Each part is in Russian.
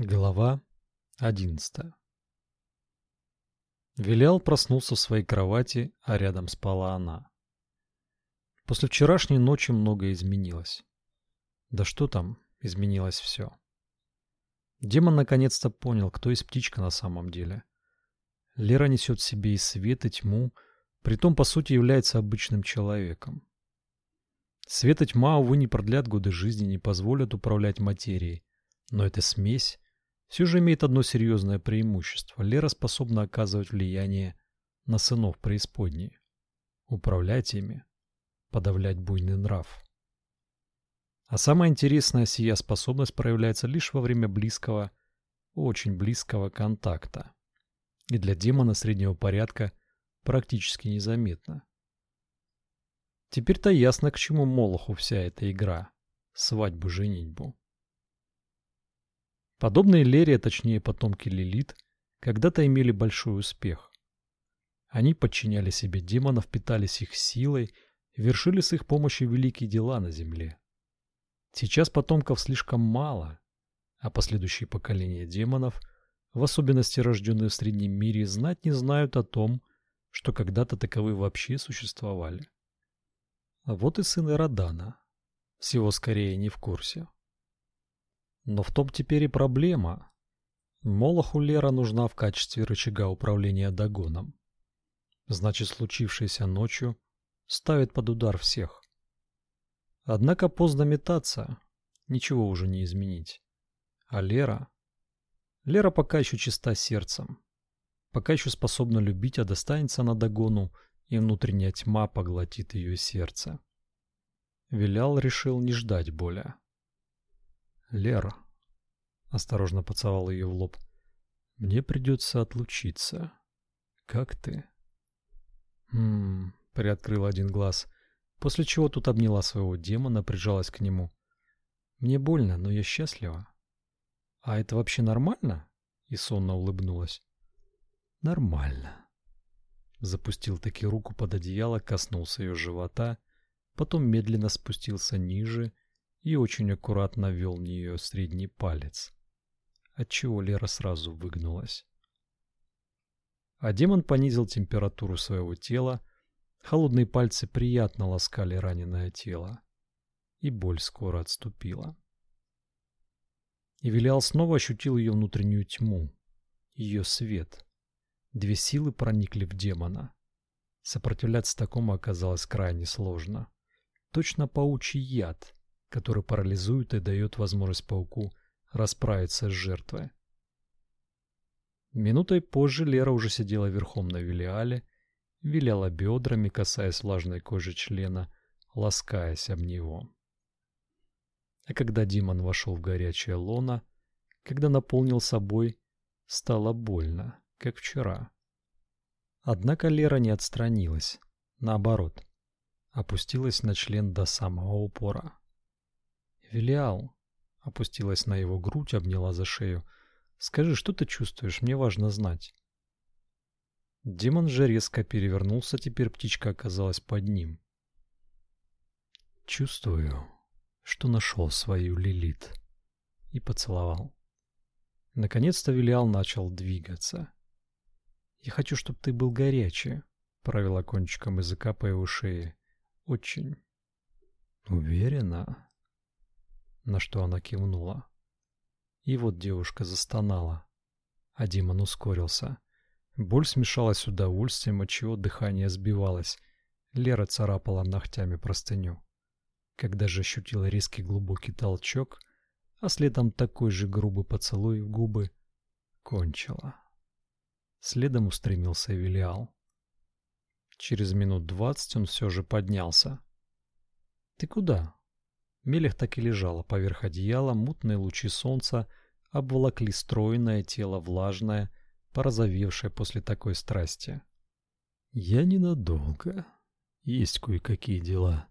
Глава одиннадцатая Вилял проснулся в своей кровати, а рядом спала она. После вчерашней ночи многое изменилось. Да что там, изменилось все. Демон наконец-то понял, кто есть птичка на самом деле. Лера несет в себе и свет, и тьму, притом по сути является обычным человеком. Свет и тьма, увы, не продлят годы жизни, не позволят управлять материей, но эта смесь все же имеет одно серьезное преимущество. Лера способна оказывать влияние на сынов преисподней, управлять ими, подавлять буйный нрав. А самая интересная сия способность проявляется лишь во время близкого, очень близкого контакта. И для демона среднего порядка практически незаметно. Теперь-то ясно, к чему Молоху вся эта игра. Свадьбу-женитьбу. Подобные Лере, точнее потомки Лилит, когда-то имели большой успех. Они подчиняли себе демонов, питались их силой, вершили с их помощью великие дела на земле. Сейчас потомков слишком мало, а последующие поколения демонов, в особенности рожденные в Среднем мире, знать не знают о том, что когда-то таковые вообще существовали. А вот и сын Эродана. Всего скорее не в курсе. Но в том теперь и проблема. Молоху Лера нужна в качестве рычага управления догоном. Значит, случившееся ночью ставит под удар всех. Однако поздно метаться, ничего уже не изменить. А Лера? Лера пока еще чиста сердцем. Пока еще способна любить, а достанется на догону, и внутренняя тьма поглотит ее сердце. Вилял решил не ждать боли. Лера. Осторожно поцеловал ее в лоб. Мне придется отлучиться. Как ты? Хм, приоткрыл один глаз, после чего тут обняла своего демона, прижалась к нему. Мне больно, но я счастлива. А это вообще нормально? И сонно улыбнулась. Нормально. Запустил таки руку под одеяло, коснулся ее живота, потом медленно спустился ниже и очень аккуратно ввел в нее средний палец, отчего Лера сразу выгнулась. А демон понизил температуру своего тела, холодные пальцы приятно ласкали раненое тело, и боль скоро отступила. И Вилиал снова ощутил ее внутреннюю тьму, ее свет. Две силы проникли в демона. Сопротивляться такому оказалось крайне сложно. Точно паучий яд, который парализует и дает возможность пауку расправиться с жертвой. Минутой позже Лера уже сидела верхом на Велиале, виляла бедрами, касаясь влажной кожи члена, ласкаясь об него. А когда Димон вошел в горячее лоно, когда наполнил собой, стало больно, как вчера. Однако Лера не отстранилась, наоборот, опустилась на член до самого упора. Велиал опустилась на его грудь, обняла за шею. Скажи, что ты чувствуешь? Мне важно знать. Демон же резко перевернулся, теперь птичка оказалась под ним. Чувствую, что нашел свою Лилит и поцеловал. Наконец-то Велиал начал двигаться. Я хочу, чтобы ты был горячий, провела кончиком языка по его шее. Очень уверена на что она кивнула. И вот девушка застонала, а Димон ускорился. Боль смешалась с удовольствием, от чего дыхание сбивалось. Лера царапала ногтями простыню. Когда же ощутила резкий глубокий толчок, а следом такой же грубый поцелуй в губы, кончила. Следом устремился Велиал. Через минут двадцать он все же поднялся. «Ты куда?» Мелех так и лежала поверх одеяла, мутные лучи солнца обволокли стройное тело влажное, порозовевшее после такой страсти. «Я ненадолго. Есть кое-какие дела.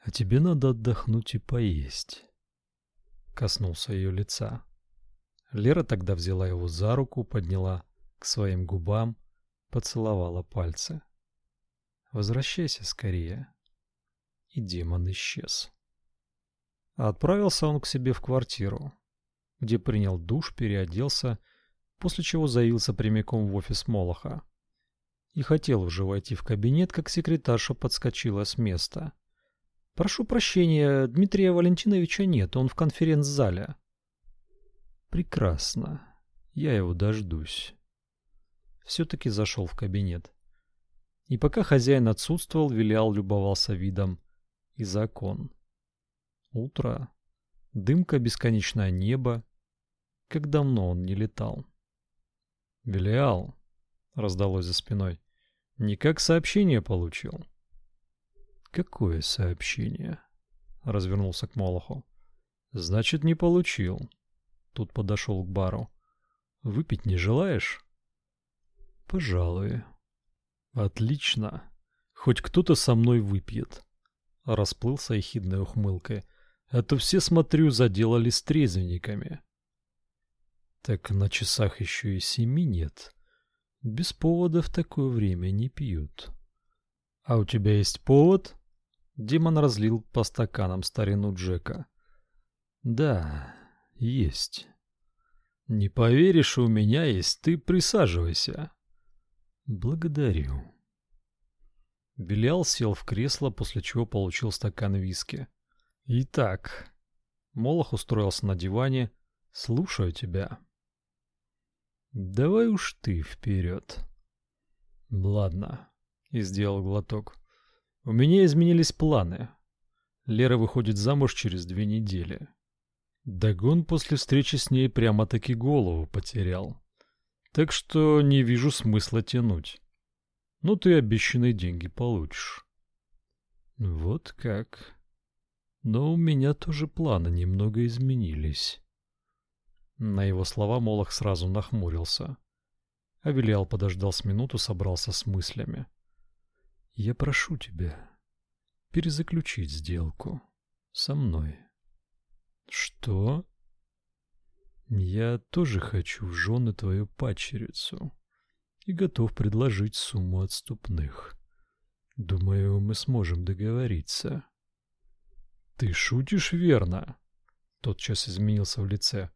А тебе надо отдохнуть и поесть». Коснулся ее лица. Лера тогда взяла его за руку, подняла к своим губам, поцеловала пальцы. «Возвращайся скорее». И демон исчез. Отправился он к себе в квартиру. где принял душ, переоделся, после чего заявился прямиком в офис Молоха. И хотел уже войти в кабинет, как секретарша подскочила с места. «Прошу прощения, Дмитрия Валентиновича нет, он в конференц-зале». «Прекрасно. Я его дождусь». Все-таки зашел в кабинет. И пока хозяин отсутствовал, Вилял любовался видом из окон. Утро. Дымка, бесконечное небо. Как давно он не летал. «Велиал», — раздалось за спиной, — «никак сообщение получил». «Какое сообщение?» — развернулся к Молоху. «Значит, не получил». Тут подошел к бару. «Выпить не желаешь?» «Пожалуй». «Отлично. Хоть кто-то со мной выпьет». Расплылся ехидной ухмылкой. «А то все, смотрю, заделали с трезвенниками». Так на часах еще и семи нет. Без повода в такое время не пьют. А у тебя есть повод? Димон разлил по стаканам старину Джека. Да, есть. Не поверишь, у меня есть, ты присаживайся. Благодарю. Белял сел в кресло, после чего получил стакан виски. Итак, Молох устроился на диване. Слушаю тебя. Давай уж ты вперед. Ладно, и сделал глоток. У меня изменились планы. Лера выходит замуж через две недели. Дагон после встречи с ней прямо-таки голову потерял. Так что не вижу смысла тянуть. Но ты обещанные деньги получишь. Вот как. Но у меня тоже планы немного изменились. На его слова Молох сразу нахмурился. Авелиал подождал с минуту, собрался с мыслями. «Я прошу тебя перезаключить сделку со мной». «Что?» «Я тоже хочу в жены твою падчерицу и готов предложить сумму отступных. Думаю, мы сможем договориться». «Ты шутишь верно?» Тотчас изменился в лице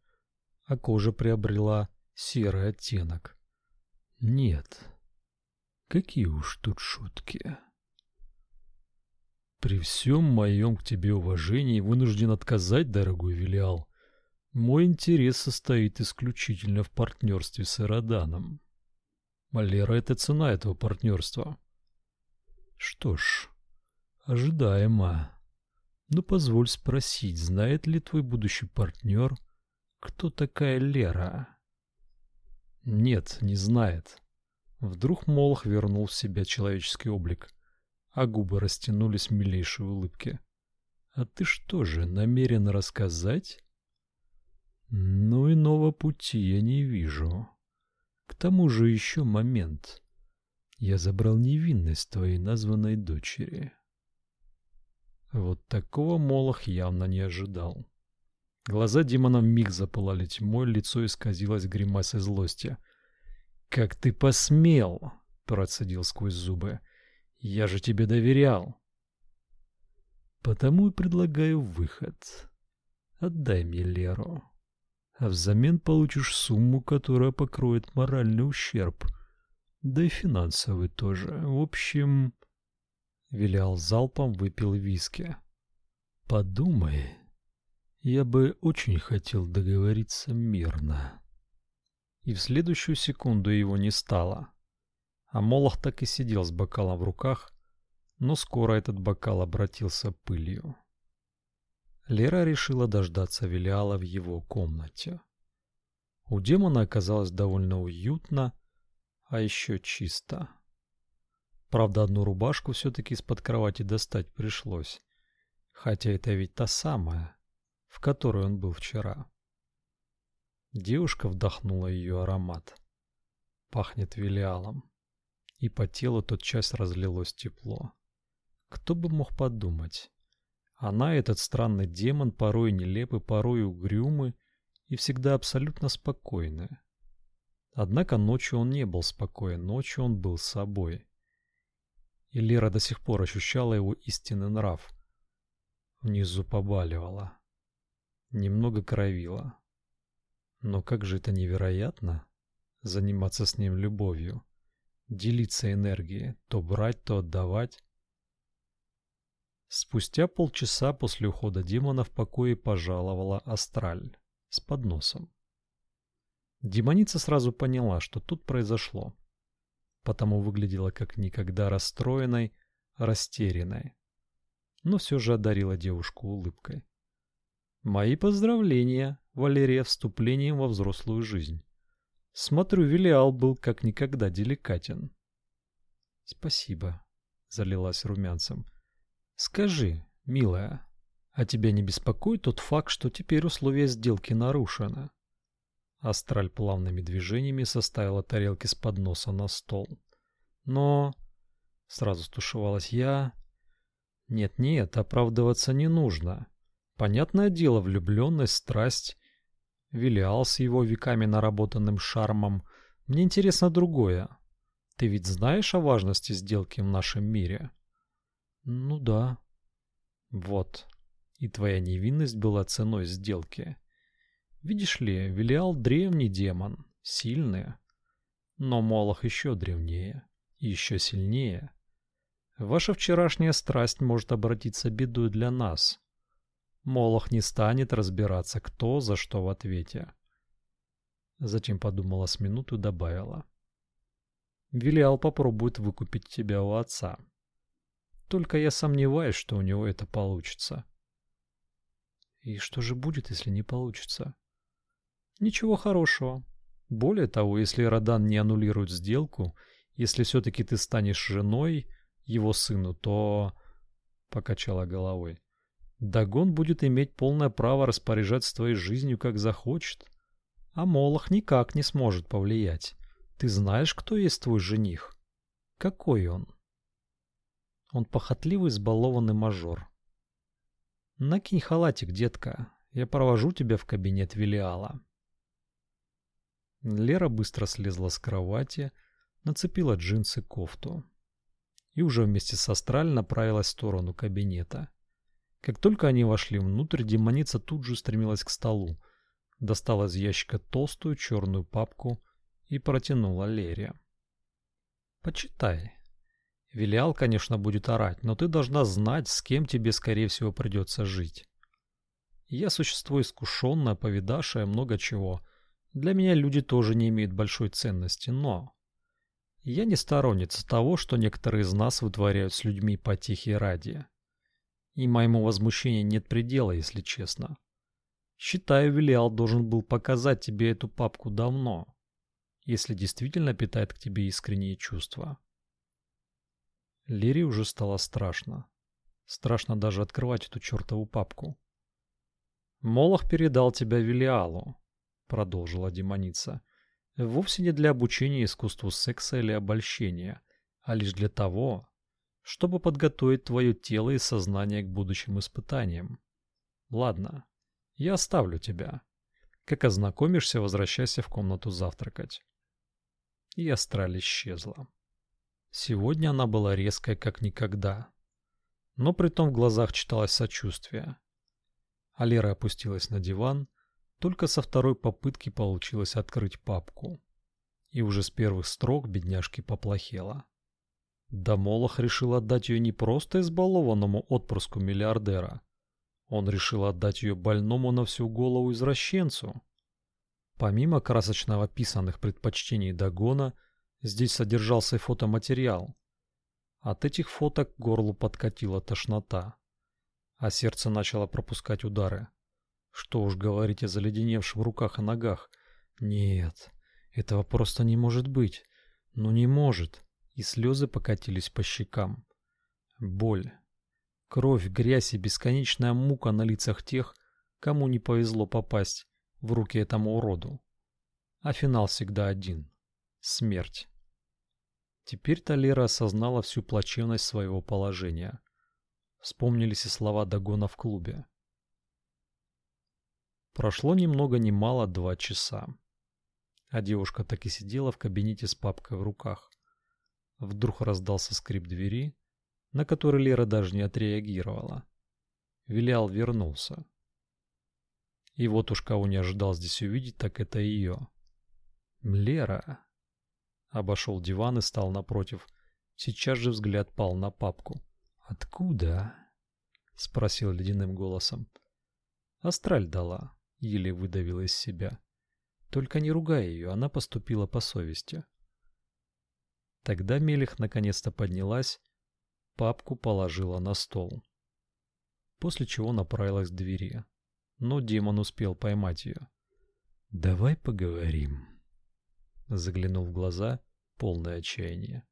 а кожа приобрела серый оттенок. Нет. Какие уж тут шутки. При всем моем к тебе уважении вынужден отказать, дорогой Велиал. Мой интерес состоит исключительно в партнерстве с Эроданом. Малера — это цена этого партнерства. Что ж, ожидаемо. Но позволь спросить, знает ли твой будущий партнер — кто такая Лера? Нет, не знает. Вдруг Молох вернул в себя человеческий облик, а губы растянулись в милейшей улыбке. А ты что же, намерен рассказать? Ну, иного пути я не вижу. К тому же еще момент. Я забрал невинность твоей названной дочери. Вот такого Молох явно не ожидал. Глаза демона миг запылали тьмой, лицо исказилось гримасой злости. «Как ты посмел!» — процедил сквозь зубы. «Я же тебе доверял!» «Потому и предлагаю выход. Отдай мне Леру, а взамен получишь сумму, которая покроет моральный ущерб, да и финансовый тоже. В общем...» Вилял залпом, выпил виски. «Подумай...» Я бы очень хотел договориться мирно. И в следующую секунду его не стало. А Молох так и сидел с бокалом в руках, но скоро этот бокал обратился пылью. Лера решила дождаться Велиала в его комнате. У демона оказалось довольно уютно, а еще чисто. Правда, одну рубашку все-таки из-под кровати достать пришлось. Хотя это ведь та самая, в которой он был вчера. Девушка вдохнула ее аромат. Пахнет вилиалом. И по телу тотчас разлилось тепло. Кто бы мог подумать? Она, этот странный демон, порой нелепый, порой угрюмый и всегда абсолютно спокойный. Однако ночью он не был спокоен, ночью он был собой. И Лера до сих пор ощущала его истинный нрав. Внизу побаливала немного кровило. Но как же это невероятно заниматься с ним любовью, делиться энергией, то брать, то отдавать. Спустя полчаса после ухода демона в покое пожаловала Астраль с подносом. Демоница сразу поняла, что тут произошло, потому выглядела как никогда расстроенной, растерянной, но все же одарила девушку улыбкой. «Мои поздравления, Валерия, вступлением во взрослую жизнь. Смотрю, Велиал был как никогда деликатен». «Спасибо», — залилась румянцем. «Скажи, милая, а тебя не беспокоит тот факт, что теперь условия сделки нарушены?» Астраль плавными движениями составила тарелки с подноса на стол. Но... Сразу стушевалась я. Нет-нет, оправдываться не нужно. Понятное дело, влюбленность, страсть. Вилиал с его веками наработанным шармом. Мне интересно другое. Ты ведь знаешь о важности сделки в нашем мире? Ну да. Вот. И твоя невинность была ценой сделки. Видишь ли, Велиал древний демон, сильный. Но Молох еще древнее, еще сильнее. Ваша вчерашняя страсть может обратиться бедой для нас. Молох не станет разбираться, кто за что в ответе. Затем подумала с минуту и добавила. Велиал попробует выкупить тебя у отца. Только я сомневаюсь, что у него это получится. И что же будет, если не получится? Ничего хорошего. Более того, если Родан не аннулирует сделку, если все-таки ты станешь женой его сыну, то... Покачала головой. Дагон будет иметь полное право распоряжаться твоей жизнью, как захочет. А Молох никак не сможет повлиять. Ты знаешь, кто есть твой жених? Какой он? Он похотливый, избалованный мажор. Накинь халатик, детка. Я провожу тебя в кабинет Велиала. Лера быстро слезла с кровати, нацепила джинсы кофту и уже вместе с Астраль направилась в сторону кабинета. Как только они вошли внутрь, демоница тут же стремилась к столу, достала из ящика толстую черную папку и протянула Лере. «Почитай. Велиал, конечно, будет орать, но ты должна знать, с кем тебе, скорее всего, придется жить. Я существо искушенное, повидавшее много чего — для меня люди тоже не имеют большой ценности, но... Я не сторонница того, что некоторые из нас вытворяют с людьми потехи ради. И моему возмущению нет предела, если честно. Считаю, Велиал должен был показать тебе эту папку давно, если действительно питает к тебе искренние чувства. Лире уже стало страшно. Страшно даже открывать эту чертову папку. Молох передал тебя Велиалу продолжила демоница, вовсе не для обучения искусству секса или обольщения, а лишь для того, чтобы подготовить твое тело и сознание к будущим испытаниям. Ладно, я оставлю тебя. Как ознакомишься, возвращайся в комнату завтракать. И астраль исчезла. Сегодня она была резкой, как никогда. Но при том в глазах читалось сочувствие. Алера опустилась на диван только со второй попытки получилось открыть папку. И уже с первых строк бедняжке поплохело. Да Молох решил отдать ее не просто избалованному отпрыску миллиардера. Он решил отдать ее больному на всю голову извращенцу. Помимо красочно описанных предпочтений Дагона, здесь содержался и фотоматериал. От этих фоток горлу подкатила тошнота, а сердце начало пропускать удары. Что уж говорить о заледеневших руках и ногах. Нет, этого просто не может быть. Ну не может. И слезы покатились по щекам. Боль. Кровь, грязь и бесконечная мука на лицах тех, кому не повезло попасть в руки этому уроду. А финал всегда один. Смерть. Теперь Талера осознала всю плачевность своего положения. Вспомнились и слова Дагона в клубе. Прошло ни много ни мало два часа. А девушка так и сидела в кабинете с папкой в руках. Вдруг раздался скрип двери, на который Лера даже не отреагировала. Вилял вернулся. И вот уж кого не ожидал здесь увидеть, так это ее. Лера. Обошел диван и стал напротив. Сейчас же взгляд пал на папку. Откуда? спросил ледяным голосом. Астраль дала, еле выдавила из себя. Только не ругай ее, она поступила по совести. Тогда Мелих наконец-то поднялась, папку положила на стол. После чего направилась к двери. Но демон успел поймать ее. «Давай поговорим», — заглянул в глаза, полное отчаяние.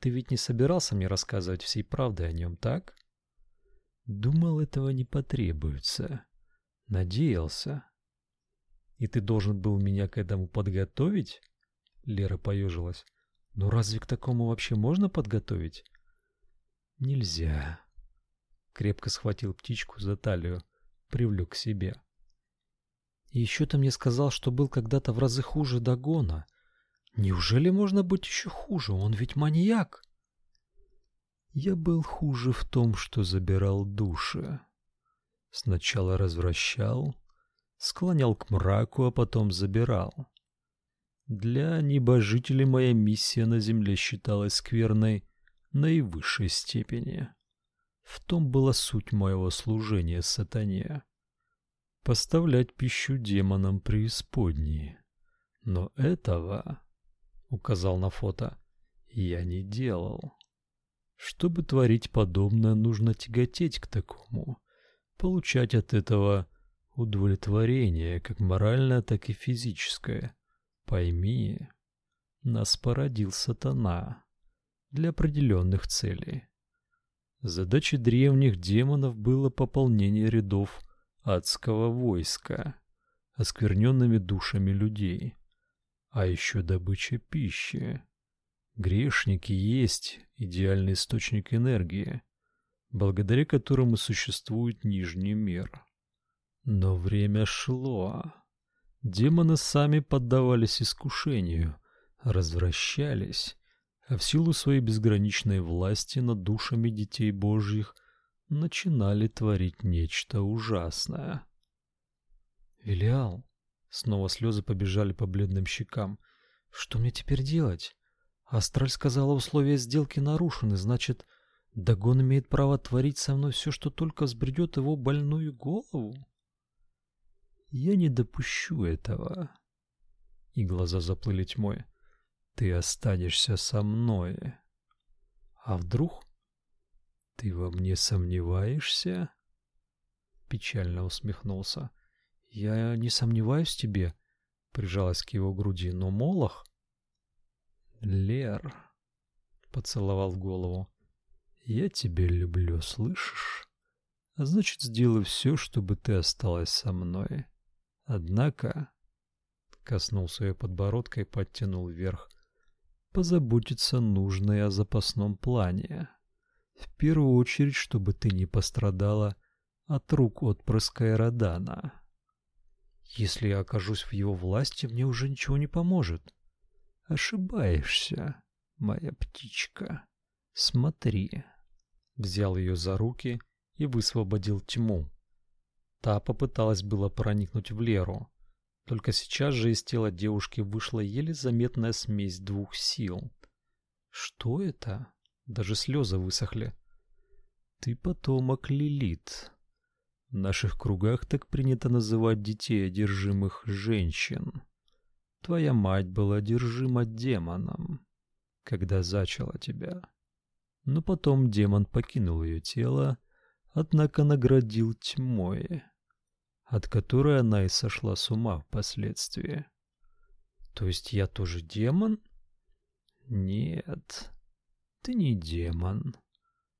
«Ты ведь не собирался мне рассказывать всей правды о нем, так?» «Думал, этого не потребуется. Надеялся». «И ты должен был меня к этому подготовить?» Лера поежилась. Но разве к такому вообще можно подготовить? Нельзя. Крепко схватил птичку за талию, привлек к себе. И еще ты мне сказал, что был когда-то в разы хуже Дагона. Неужели можно быть еще хуже? Он ведь маньяк. Я был хуже в том, что забирал души. Сначала развращал, склонял к мраку, а потом забирал. Для небожителей моя миссия на земле считалась скверной наивысшей степени. В том была суть моего служения сатане. Поставлять пищу демонам преисподней. Но этого, указал на фото, я не делал. Чтобы творить подобное, нужно тяготеть к такому, получать от этого удовлетворение, как моральное, так и физическое. Пойми, нас породил сатана для определенных целей. Задачей древних демонов было пополнение рядов адского войска, оскверненными душами людей, а еще добыча пищи. Грешники есть идеальный источник энергии, благодаря которому существует нижний мир. Но время шло. Демоны сами поддавались искушению, развращались, а в силу своей безграничной власти над душами детей Божьих начинали творить нечто ужасное. Велиал, снова слезы побежали по бледным щекам. Что мне теперь делать? Астраль сказала, условия сделки нарушены, значит, Дагон имеет право творить со мной все, что только взбредет его больную голову. Я не допущу этого. И глаза заплыли тьмой. Ты останешься со мной. А вдруг ты во мне сомневаешься? Печально усмехнулся. Я не сомневаюсь в тебе, прижалась к его груди, но Молох Лер поцеловал в голову. Я тебя люблю, слышишь? А значит, сделаю все, чтобы ты осталась со мной. Однако, коснулся ее подбородка и подтянул вверх, позаботиться нужно и о запасном плане. В первую очередь, чтобы ты не пострадала от рук отпрыска Эродана. Если я окажусь в его власти, мне уже ничего не поможет. Ошибаешься, моя птичка. Смотри. Взял ее за руки и высвободил тьму, Та попыталась было проникнуть в Леру. Только сейчас же из тела девушки вышла еле заметная смесь двух сил. Что это? Даже слезы высохли. Ты потомок Лилит. В наших кругах так принято называть детей одержимых женщин. Твоя мать была одержима демоном, когда зачала тебя. Но потом демон покинул ее тело, однако наградил тьмой от которой она и сошла с ума впоследствии. То есть я тоже демон? Нет, ты не демон.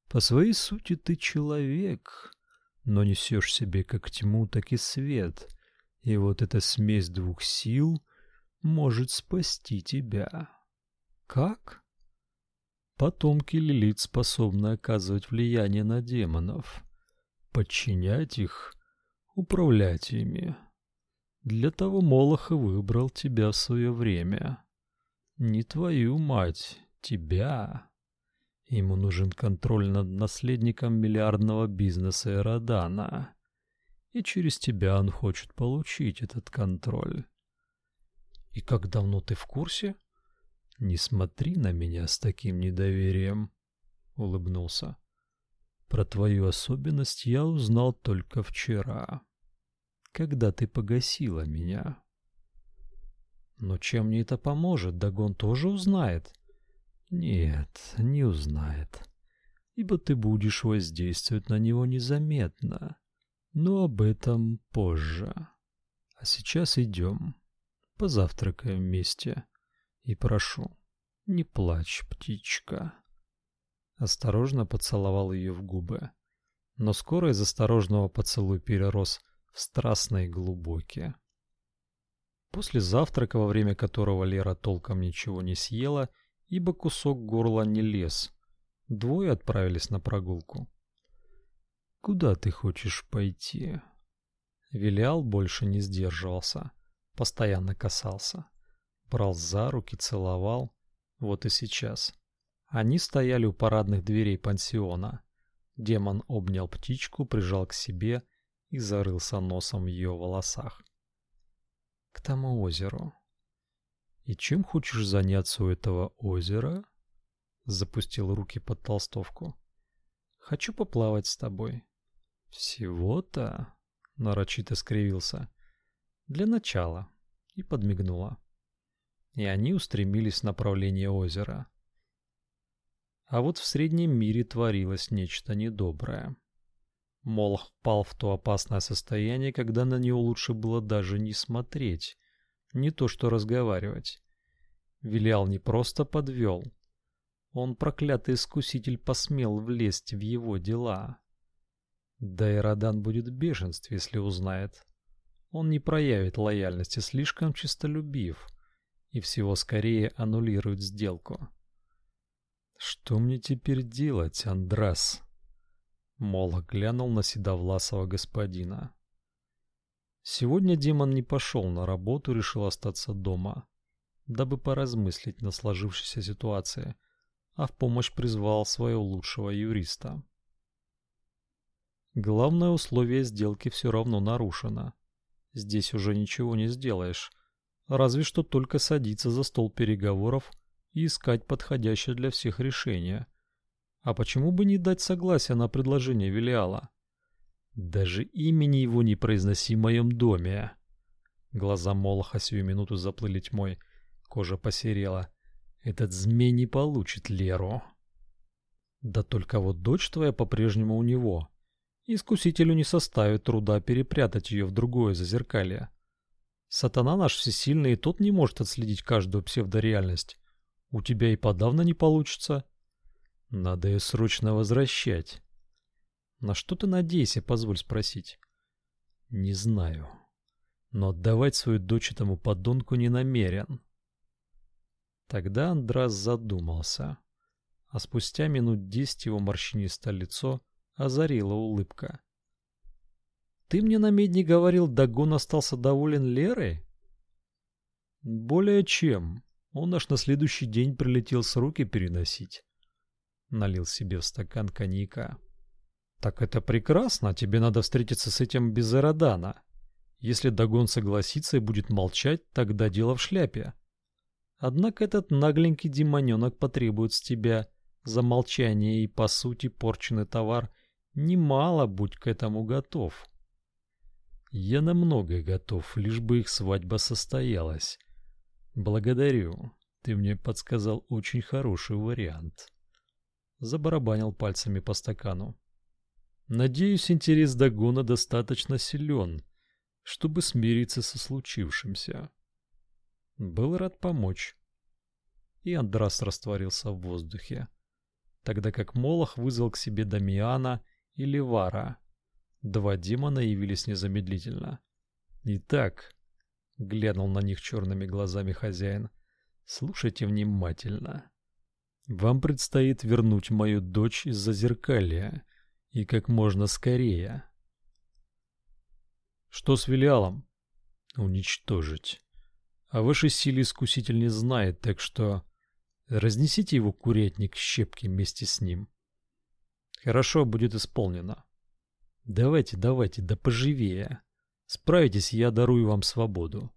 По своей сути ты человек, но несешь себе как тьму, так и свет. И вот эта смесь двух сил может спасти тебя. Как? Потомки Лилит способны оказывать влияние на демонов, подчинять их управлять ими. Для того Молох и выбрал тебя в свое время. Не твою мать, тебя. Ему нужен контроль над наследником миллиардного бизнеса Эродана. И через тебя он хочет получить этот контроль. И как давно ты в курсе? Не смотри на меня с таким недоверием, улыбнулся. Про твою особенность я узнал только вчера, когда ты погасила меня. Но чем мне это поможет? Дагон тоже узнает. Нет, не узнает. Ибо ты будешь воздействовать на него незаметно. Но об этом позже. А сейчас идем. Позавтракаем вместе. И прошу, не плачь, птичка. Осторожно поцеловал ее в губы. Но скоро из осторожного поцелуя перерос в страстные глубокие. После завтрака, во время которого Лера толком ничего не съела, ибо кусок горла не лез, двое отправились на прогулку. «Куда ты хочешь пойти?» Вилиал больше не сдерживался, постоянно касался. Брал за руки, целовал. Вот и сейчас. Они стояли у парадных дверей пансиона. Демон обнял птичку, прижал к себе и зарылся носом в ее волосах. К тому озеру. И чем хочешь заняться у этого озера? Запустил руки под толстовку. Хочу поплавать с тобой. Всего-то, нарочито скривился. Для начала. И подмигнула. И они устремились в направление озера. А вот в среднем мире творилось нечто недоброе. Молох впал в то опасное состояние, когда на него лучше было даже не смотреть, не то что разговаривать. Вилял не просто подвел. Он, проклятый искуситель, посмел влезть в его дела. Да и Радан будет в бешенстве, если узнает. Он не проявит лояльности, слишком честолюбив, и всего скорее аннулирует сделку. Что мне теперь делать, Андрас? Молох глянул на седовласого господина. Сегодня демон не пошел на работу, решил остаться дома, дабы поразмыслить над сложившейся ситуацией, а в помощь призвал своего лучшего юриста. Главное условие сделки все равно нарушено. Здесь уже ничего не сделаешь, разве что только садиться за стол переговоров и искать подходящее для всех решение. А почему бы не дать согласие на предложение Велиала? Даже имени его не произноси в моем доме. Глаза Молоха сию минуту заплыли тьмой, кожа посерела. Этот змей не получит Леру. Да только вот дочь твоя по-прежнему у него. Искусителю не составит труда перепрятать ее в другое зазеркалье. Сатана наш всесильный, и тот не может отследить каждую псевдореальность. У тебя и подавно не получится. Надо ее срочно возвращать. На что ты надеешься, позволь спросить? Не знаю. Но отдавать свою дочь этому подонку не намерен. Тогда Андрас задумался. А спустя минут десять его морщинистое лицо озарила улыбка. Ты мне на медне говорил, Дагон остался доволен Лерой? Более чем. Он аж на следующий день прилетел с руки переносить. Налил себе в стакан коньяка. Так это прекрасно, тебе надо встретиться с этим без Эродана. Если Дагон согласится и будет молчать, тогда дело в шляпе. Однако этот нагленький демоненок потребует с тебя за молчание и, по сути, порченный товар немало, будь к этому готов. Я на многое готов, лишь бы их свадьба состоялась. Благодарю. Ты мне подсказал очень хороший вариант. Забарабанил пальцами по стакану. Надеюсь, интерес Дагона достаточно силен, чтобы смириться со случившимся. Был рад помочь. И Андрас растворился в воздухе, тогда как Молох вызвал к себе Дамиана и Левара. Два демона явились незамедлительно. Итак, глянул на них черными глазами хозяин. Слушайте внимательно. Вам предстоит вернуть мою дочь из Зазеркалья, и как можно скорее. Что с Велиалом? Уничтожить. А вашей силе искуситель не знает, так что разнесите его курятник щепки вместе с ним. Хорошо будет исполнено. Давайте, давайте, да поживее. Справитесь, я дарую вам свободу.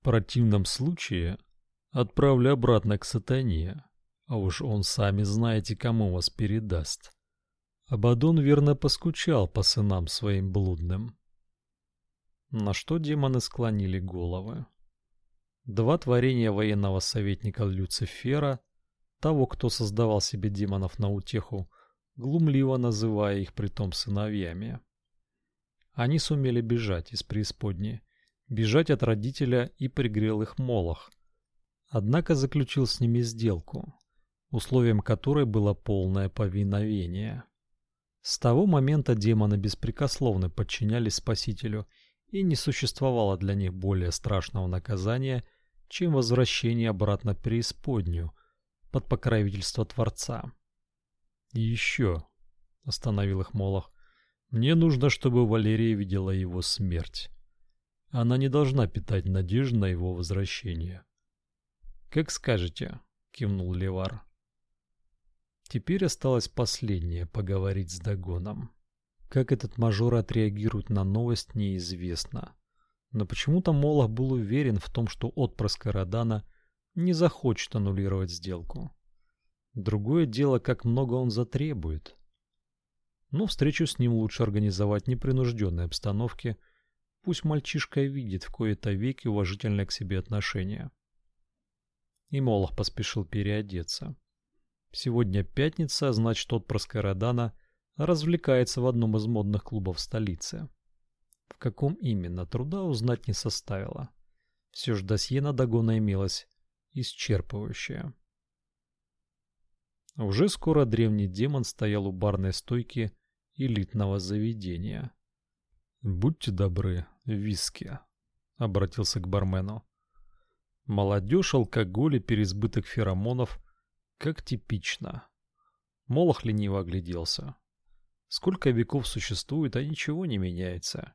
В противном случае отправлю обратно к сатане, а уж он сами знаете, кому вас передаст. Абадон верно поскучал по сынам своим блудным. На что демоны склонили головы. Два творения военного советника Люцифера, того, кто создавал себе демонов на утеху, глумливо называя их притом сыновьями. Они сумели бежать из преисподней, бежать от родителя и пригрел их Молох. Однако заключил с ними сделку, условием которой было полное повиновение. С того момента демоны беспрекословно подчинялись Спасителю, и не существовало для них более страшного наказания, чем возвращение обратно в преисподнюю под покровительство Творца. И еще, остановил их Молох, мне нужно, чтобы Валерия видела его смерть. Она не должна питать надежд на его возвращение. Как скажете, кивнул Левар. Теперь осталось последнее поговорить с Дагоном. Как этот мажор отреагирует на новость, неизвестно. Но почему-то Молох был уверен в том, что отпрыск Родана не захочет аннулировать сделку. Другое дело, как много он затребует. Но встречу с ним лучше организовать в непринужденной обстановке. Пусть мальчишка видит в кои-то веки уважительное к себе отношение. И Молох поспешил переодеться. Сегодня пятница, а значит, отпрыск Родана развлекается в одном из модных клубов столицы. В каком именно, труда узнать не составило. Все же досье на Дагона имелось исчерпывающее. Уже скоро древний демон стоял у барной стойки элитного заведения. «Будьте добры, виски», — обратился к бармену. Молодежь, алкоголь и переизбыток феромонов как типично. Молох лениво огляделся. Сколько веков существует, а ничего не меняется.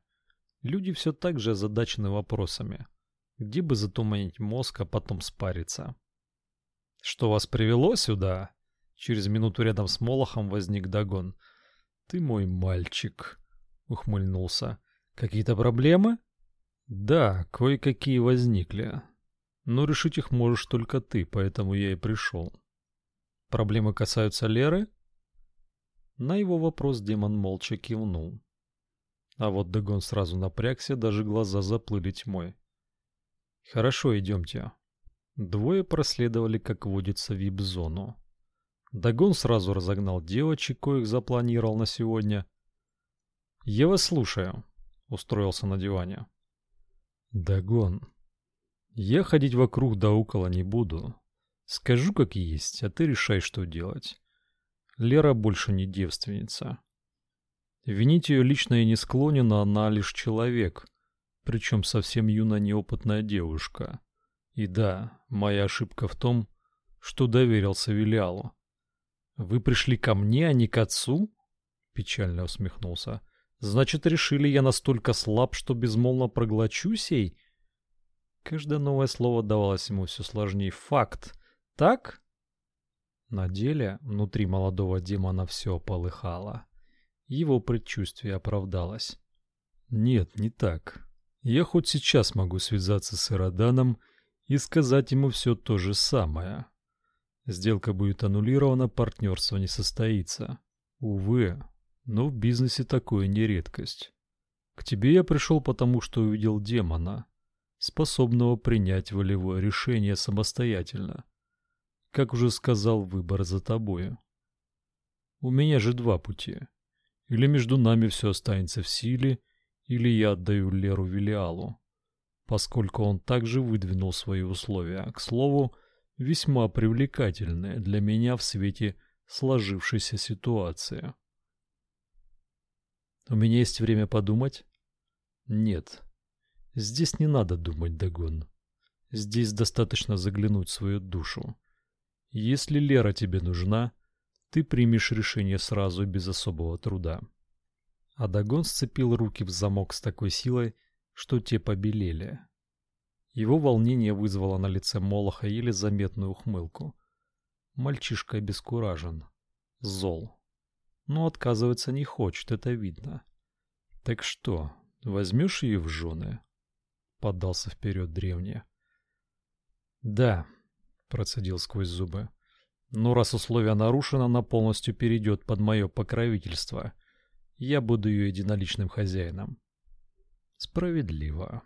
Люди все так же озадачены вопросами. Где бы затуманить мозг, а потом спариться? «Что вас привело сюда?» Через минуту рядом с Молохом возник Дагон. «Ты мой мальчик», — ухмыльнулся. «Какие-то проблемы?» «Да, кое-какие возникли. Но решить их можешь только ты, поэтому я и пришел». Проблемы касаются Леры? На его вопрос демон молча кивнул. А вот Дагон сразу напрягся, даже глаза заплыли тьмой. Хорошо, идемте. Двое проследовали, как водится, вип-зону. Дагон сразу разогнал девочек, коих запланировал на сегодня. «Я вас слушаю», — устроился на диване. «Дагон, я ходить вокруг да около не буду. Скажу как есть, а ты решай, что делать. Лера больше не девственница. Винить ее лично я не склонен, она лишь человек, причем совсем юная неопытная девушка. И да, моя ошибка в том, что доверился Вилиалу. Вы пришли ко мне, а не к отцу? Печально усмехнулся. Значит, решили я настолько слаб, что безмолвно проглочу сей? Каждое новое слово давалось ему все сложнее. Факт. Так? На деле внутри молодого демона все полыхало. Его предчувствие оправдалось. Нет, не так. Я хоть сейчас могу связаться с Ироданом и сказать ему все то же самое. Сделка будет аннулирована, партнерство не состоится. Увы, но в бизнесе такое не редкость. К тебе я пришел потому, что увидел демона, способного принять волевое решение самостоятельно. Как уже сказал, выбор за тобою. У меня же два пути. Или между нами все останется в силе, или я отдаю Леру Велиалу, поскольку он также выдвинул свои условия, к слову, весьма привлекательные для меня в свете сложившейся ситуации. У меня есть время подумать? Нет. Здесь не надо думать, Дагон. Здесь достаточно заглянуть в свою душу. Если Лера тебе нужна, ты примешь решение сразу без особого труда. Адагон сцепил руки в замок с такой силой, что те побелели. Его волнение вызвало на лице Молоха еле заметную ухмылку. Мальчишка обескуражен, зол. Но отказываться не хочет, это видно. Так что, возьмешь ее в жены? Поддался вперед древний. Да, процедил сквозь зубы. Но раз условие нарушено, она полностью перейдет под мое покровительство. Я буду ее единоличным хозяином. Справедливо.